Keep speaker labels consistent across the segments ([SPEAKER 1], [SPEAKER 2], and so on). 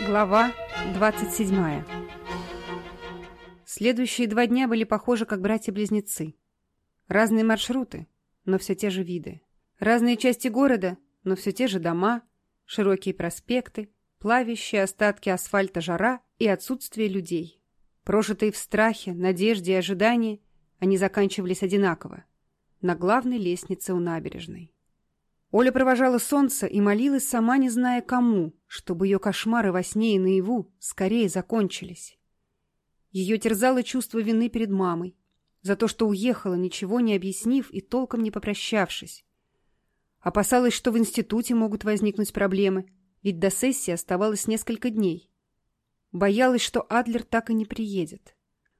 [SPEAKER 1] Глава 27. Следующие два дня были похожи как братья-близнецы. Разные маршруты, но все те же виды. Разные части города, но все те же дома, широкие проспекты, плавящие остатки асфальта жара и отсутствие людей. Прожитые в страхе, надежде и ожидании, они заканчивались одинаково. На главной лестнице у набережной. Оля провожала солнце и молилась, сама не зная кому, чтобы ее кошмары во сне и наяву скорее закончились. Ее терзало чувство вины перед мамой за то, что уехала, ничего не объяснив и толком не попрощавшись. Опасалась, что в институте могут возникнуть проблемы, ведь до сессии оставалось несколько дней. Боялась, что Адлер так и не приедет.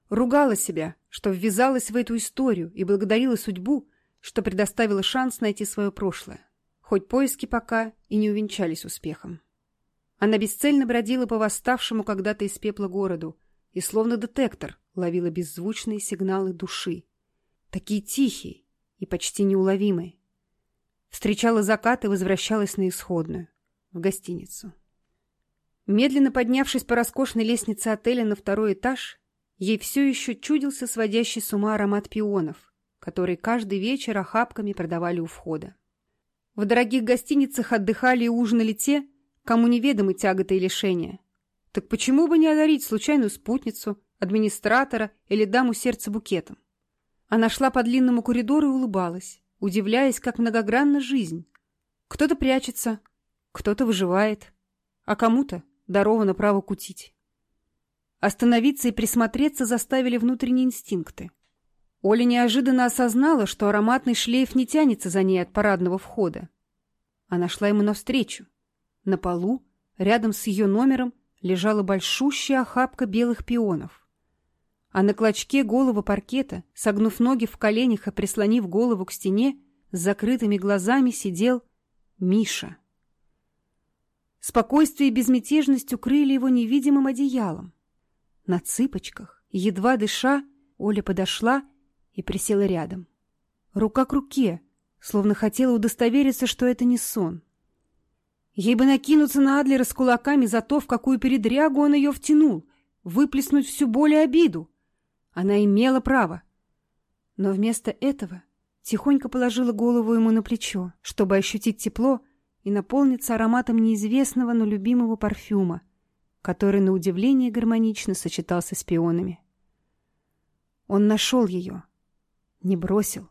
[SPEAKER 1] Ругала себя, что ввязалась в эту историю и благодарила судьбу, что предоставила шанс найти свое прошлое хоть поиски пока и не увенчались успехом. Она бесцельно бродила по восставшему когда-то из пепла городу и, словно детектор, ловила беззвучные сигналы души. Такие тихие и почти неуловимые. Встречала закат и возвращалась на исходную, в гостиницу. Медленно поднявшись по роскошной лестнице отеля на второй этаж, ей все еще чудился сводящий с ума аромат пионов, которые каждый вечер охапками продавали у входа. В дорогих гостиницах отдыхали и ужинали те, кому неведомы тяготы и лишения. Так почему бы не одарить случайную спутницу, администратора или даму сердца букетом? Она шла по длинному коридору и улыбалась, удивляясь, как многогранна жизнь. Кто-то прячется, кто-то выживает, а кому-то даровано право кутить. Остановиться и присмотреться заставили внутренние инстинкты. Оля неожиданно осознала, что ароматный шлейф не тянется за ней от парадного входа. Она шла ему навстречу. На полу, рядом с ее номером, лежала большущая охапка белых пионов. А на клочке голого паркета, согнув ноги в коленях и прислонив голову к стене, с закрытыми глазами сидел Миша. Спокойствие и безмятежность укрыли его невидимым одеялом. На цыпочках, едва дыша, Оля подошла и присела рядом. Рука к руке, словно хотела удостовериться, что это не сон. Ей бы накинуться на Адлера с кулаками за то, в какую передрягу он ее втянул, выплеснуть всю боль и обиду. Она имела право. Но вместо этого тихонько положила голову ему на плечо, чтобы ощутить тепло и наполниться ароматом неизвестного, но любимого парфюма, который, на удивление, гармонично сочетался с пионами. Он нашел ее — не бросил.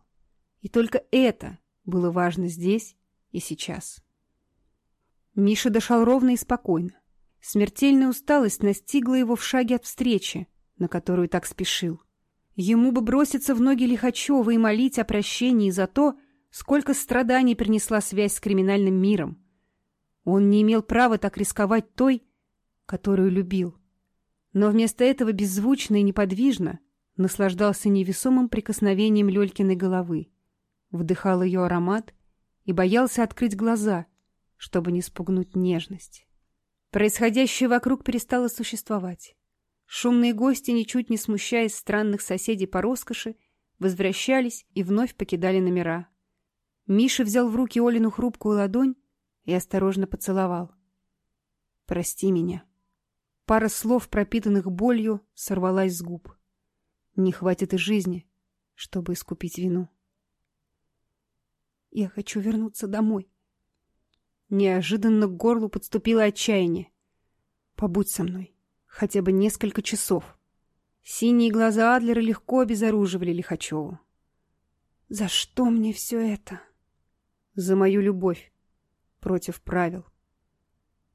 [SPEAKER 1] И только это было важно здесь и сейчас. Миша дышал ровно и спокойно. Смертельная усталость настигла его в шаге от встречи, на которую так спешил. Ему бы броситься в ноги Лихачева и молить о прощении за то, сколько страданий принесла связь с криминальным миром. Он не имел права так рисковать той, которую любил. Но вместо этого беззвучно и неподвижно наслаждался невесомым прикосновением Лёлькиной головы, вдыхал её аромат и боялся открыть глаза, чтобы не спугнуть нежность. Происходящее вокруг перестало существовать. Шумные гости, ничуть не смущаясь странных соседей по роскоши, возвращались и вновь покидали номера. Миша взял в руки Олину хрупкую ладонь и осторожно поцеловал. «Прости меня». Пара слов, пропитанных болью, сорвалась с губ. Не хватит и жизни, чтобы искупить вину. Я хочу вернуться домой. Неожиданно к горлу подступило отчаяние. Побудь со мной. Хотя бы несколько часов. Синие глаза Адлера легко обезоруживали Лихачеву. За что мне все это? За мою любовь. Против правил.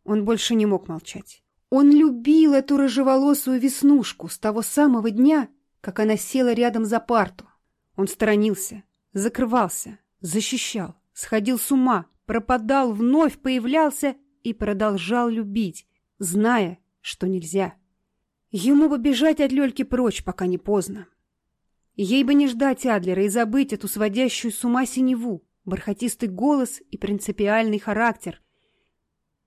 [SPEAKER 1] Он больше не мог молчать. Он любил эту рыжеволосую веснушку с того самого дня, как она села рядом за парту. Он сторонился, закрывался, защищал, сходил с ума, пропадал, вновь появлялся и продолжал любить, зная, что нельзя. Ему бы бежать от Лёльки прочь, пока не поздно. Ей бы не ждать Адлера и забыть эту сводящую с ума синеву, бархатистый голос и принципиальный характер.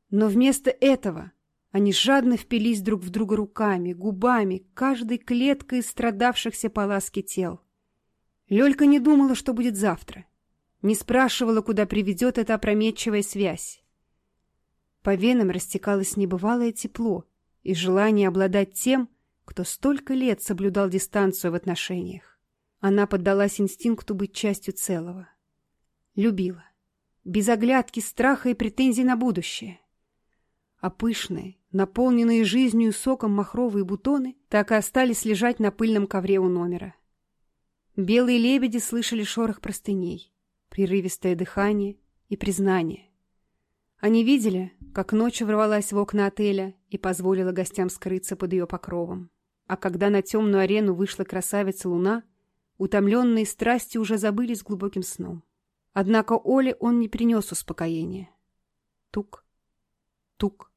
[SPEAKER 1] Но вместо этого они жадно впились друг в друга руками, губами, каждой клеткой страдавшихся по ласке тел. Лёлька не думала, что будет завтра. Не спрашивала, куда приведет эта опрометчивая связь. По венам растекалось небывалое тепло и желание обладать тем, кто столько лет соблюдал дистанцию в отношениях. Она поддалась инстинкту быть частью целого. Любила. Без оглядки страха и претензий на будущее а пышные, наполненные жизнью и соком махровые бутоны так и остались лежать на пыльном ковре у номера. Белые лебеди слышали шорох простыней, прерывистое дыхание и признание. Они видели, как ночь ворвалась в окна отеля и позволила гостям скрыться под ее покровом. А когда на темную арену вышла красавица Луна, утомленные страсти уже забылись глубоким сном. Однако Оле он не принес успокоения. Тук, Тук,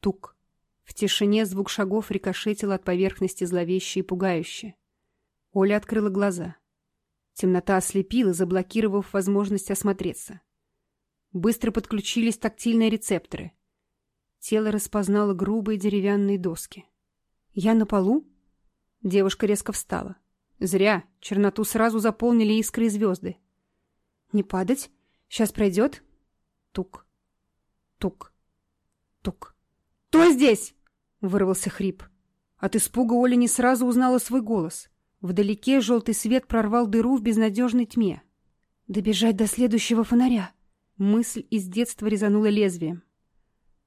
[SPEAKER 1] тук. В тишине звук шагов рикошетил от поверхности зловеще и пугающе. Оля открыла глаза. Темнота ослепила, заблокировав возможность осмотреться. Быстро подключились тактильные рецепторы. Тело распознало грубые деревянные доски. «Я на полу?» Девушка резко встала. «Зря. Черноту сразу заполнили искры и звезды». «Не падать? Сейчас пройдет?» Тук. Тук. Тук. «Кто здесь?» — вырвался хрип. А От испуга Оля не сразу узнала свой голос. Вдалеке желтый свет прорвал дыру в безнадежной тьме. «Добежать до следующего фонаря!» Мысль из детства резанула лезвием.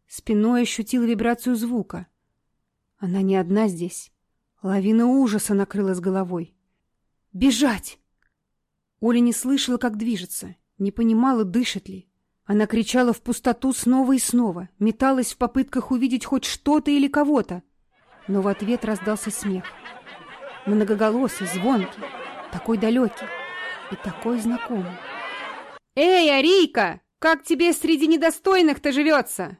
[SPEAKER 1] Спиной ощутила вибрацию звука. Она не одна здесь. Лавина ужаса накрыла с головой. «Бежать!» Оля не слышала, как движется, не понимала, дышит ли. Она кричала в пустоту снова и снова, металась в попытках увидеть хоть что-то или кого-то. Но в ответ раздался смех. Многоголосый, звонкий, такой далекий и такой знакомый. «Эй, Арийка, как тебе среди недостойных-то живется?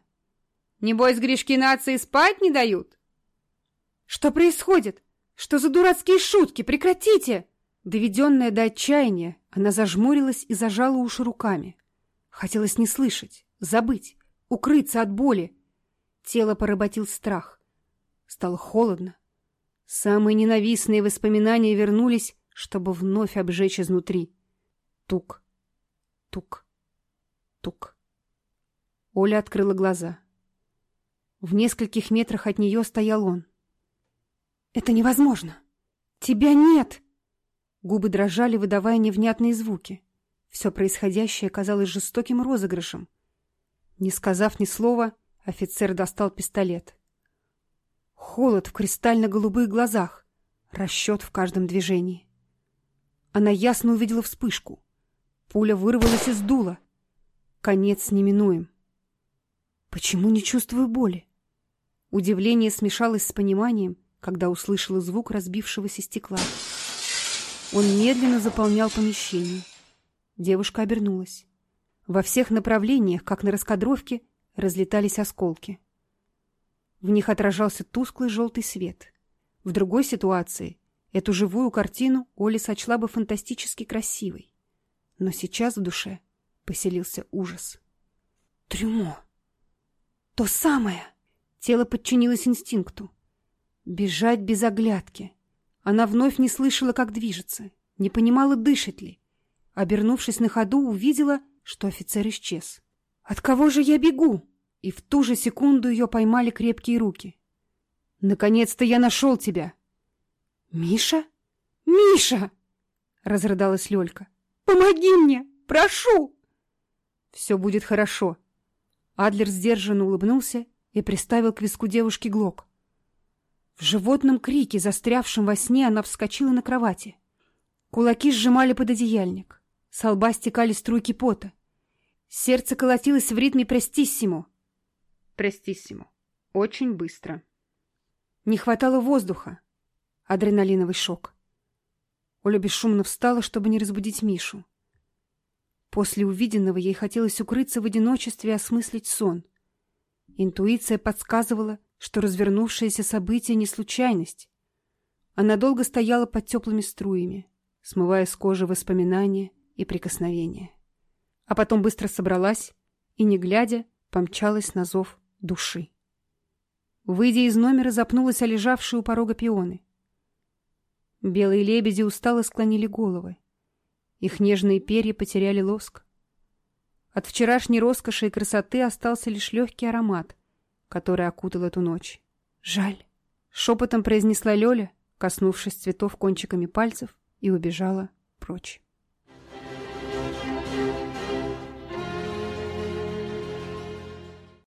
[SPEAKER 1] Небось, грешки нации спать не дают?» «Что происходит? Что за дурацкие шутки? Прекратите!» Доведенная до отчаяния, она зажмурилась и зажала уши руками. Хотелось не слышать, забыть, укрыться от боли. Тело поработил страх. Стало холодно. Самые ненавистные воспоминания вернулись, чтобы вновь обжечь изнутри. Тук, тук, тук. Оля открыла глаза. В нескольких метрах от нее стоял он. «Это невозможно! Тебя нет!» Губы дрожали, выдавая невнятные звуки. Все происходящее казалось жестоким розыгрышем. Не сказав ни слова, офицер достал пистолет. Холод в кристально-голубых глазах, расчет в каждом движении. Она ясно увидела вспышку. Пуля вырвалась из дула. Конец неминуем. Почему не чувствую боли? Удивление смешалось с пониманием, когда услышала звук разбившегося стекла. Он медленно заполнял помещение — Девушка обернулась. Во всех направлениях, как на раскадровке, разлетались осколки. В них отражался тусклый желтый свет. В другой ситуации эту живую картину Оля сочла бы фантастически красивой. Но сейчас в душе поселился ужас. Трюмо! То самое! Тело подчинилось инстинкту. Бежать без оглядки. Она вновь не слышала, как движется, не понимала, дышит ли. Обернувшись на ходу, увидела, что офицер исчез. «От кого же я бегу?» И в ту же секунду ее поймали крепкие руки. «Наконец-то я нашел тебя!» «Миша? Миша!» — разрыдалась Лёлька. «Помоги мне! Прошу!» «Все будет хорошо!» Адлер сдержанно улыбнулся и приставил к виску девушки глок. В животном крике, застрявшем во сне, она вскочила на кровати. Кулаки сжимали под одеяльник. С лба стекали струйки пота. Сердце колотилось в ритме престиссимо. Престиссимо. Очень быстро. Не хватало воздуха. Адреналиновый шок. Оля бесшумно встала, чтобы не разбудить Мишу. После увиденного ей хотелось укрыться в одиночестве и осмыслить сон. Интуиция подсказывала, что развернувшееся событие не случайность. Она долго стояла под теплыми струями, смывая с кожи воспоминания и прикосновения. А потом быстро собралась и, не глядя, помчалась на зов души. Выйдя из номера, запнулась о лежавшие у порога пионы. Белые лебеди устало склонили головы. Их нежные перья потеряли лоск. От вчерашней роскоши и красоты остался лишь легкий аромат, который окутал эту ночь. «Жаль!» — шепотом произнесла Лёля, коснувшись цветов кончиками пальцев, и убежала прочь.